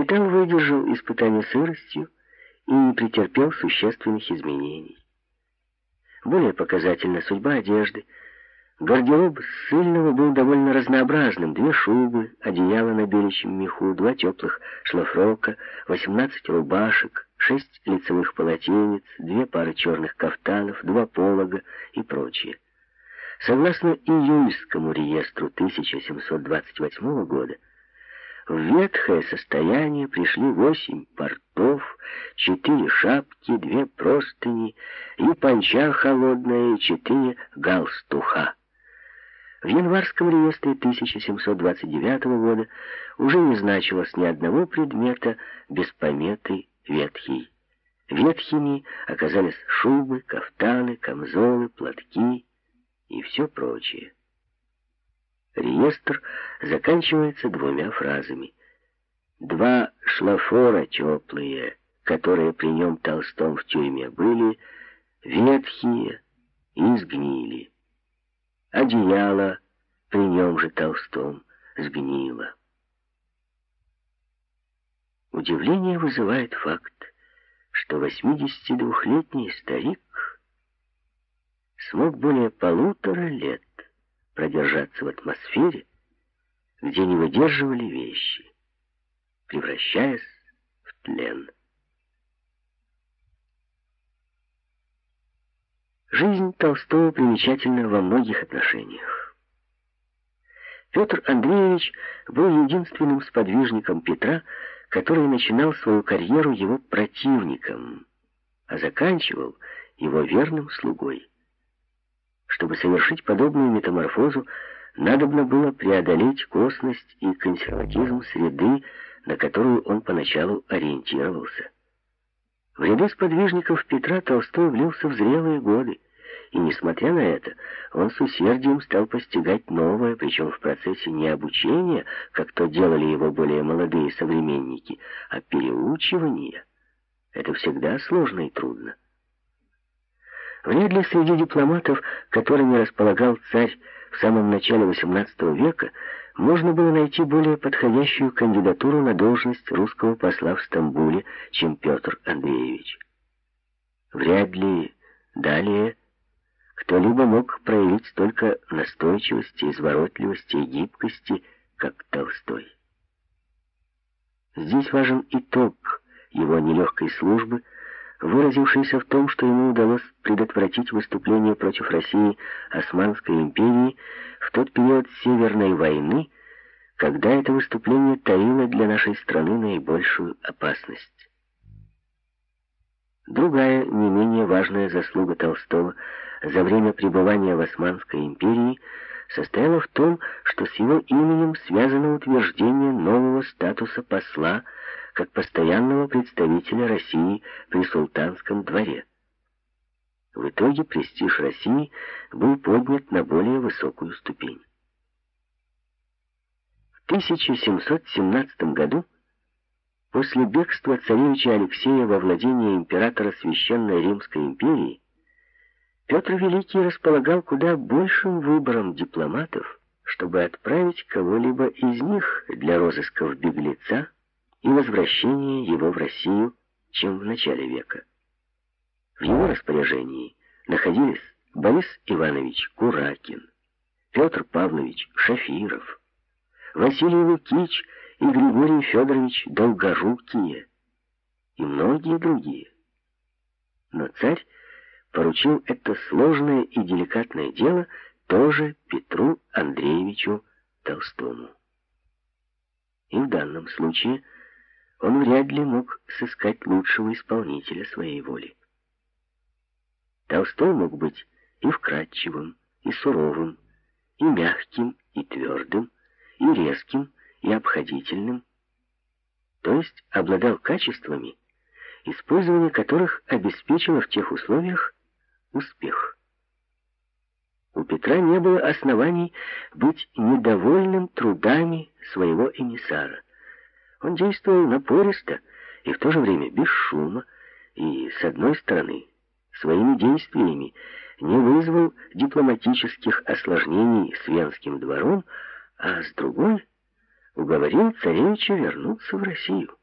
Металл выдержал испытание сыростью и не претерпел существенных изменений. Более показательна судьба одежды. Гардероб ссыльного был довольно разнообразным. Две шубы, одеяло на беличьем меху, два теплых шлафрока, 18 рубашек, шесть лицевых полотенец, две пары черных кафтанов, два полога и прочее. Согласно июльскому реестру 1728 года, в ветхое состояние пришли восемь портов, четыре шапки, две простыни, и панча холодная, и четыре галстуха. В январском реестре 1729 года уже не значилось ни одного предмета без пометы «ветхий». Ветхими оказались шубы, кафтаны, камзолы, платки и все прочее. Реестр заканчивается двумя фразами. Два шлафора теплые, которые при нем Толстом в тюрьме были, ветхие и сгнили. Одеяло при нем же Толстом сгнило. Удивление вызывает факт, что 82-летний старик смог более полутора лет продержаться в атмосфере, где не выдерживали вещи, превращаясь в тлен. Жизнь Толстого примечательна во многих отношениях. Петр Андреевич был единственным сподвижником Петра, который начинал свою карьеру его противником, а заканчивал его верным слугой. Чтобы совершить подобную метаморфозу, надобно было преодолеть косность и консерватизм среды, на которую он поначалу ориентировался. В ряды сподвижников Петра Толстой влился в зрелые годы, и, несмотря на это, он с усердием стал постигать новое, причем в процессе не обучения, как то делали его более молодые современники, а переучивания. Это всегда сложно и трудно. Вряд ли среди дипломатов, которыми располагал царь в самом начале XVIII века, можно было найти более подходящую кандидатуру на должность русского посла в Стамбуле, чем Петр Андреевич. Вряд ли далее кто-либо мог проявить столько настойчивости, изворотливости и гибкости, как Толстой. Здесь важен итог его нелегкой службы – выразившийся в том, что ему удалось предотвратить выступление против России Османской империи в тот период Северной войны, когда это выступление таило для нашей страны наибольшую опасность. Другая, не менее важная заслуга Толстого за время пребывания в Османской империи состояла в том, что с его именем связано утверждение нового статуса посла как постоянного представителя России при султанском дворе. В итоге престиж России был поднят на более высокую ступень. В 1717 году, после бегства царевича Алексея во владение императора Священной Римской империи, Петр Великий располагал куда большим выбором дипломатов, чтобы отправить кого-либо из них для розысков беглеца, и возвращение его в Россию, чем в начале века. В его распоряжении находились Борис Иванович Куракин, Петр Павлович Шафиров, Василий Лукич и Григорий Федорович Долгорукие и многие другие. Но царь поручил это сложное и деликатное дело тоже Петру Андреевичу Толстому. И в данном случае – он вряд ли мог сыскать лучшего исполнителя своей воли. Толстой мог быть и вкрадчивым, и суровым, и мягким, и твердым, и резким, и обходительным, то есть обладал качествами, использование которых обеспечило в тех условиях успех. У Петра не было оснований быть недовольным трудами своего эмиссара. Он действовал напористо и в то же время без шума, и, с одной стороны, своими действиями не вызвал дипломатических осложнений с Венским двором, а с другой уговорил царевича вернуться в Россию.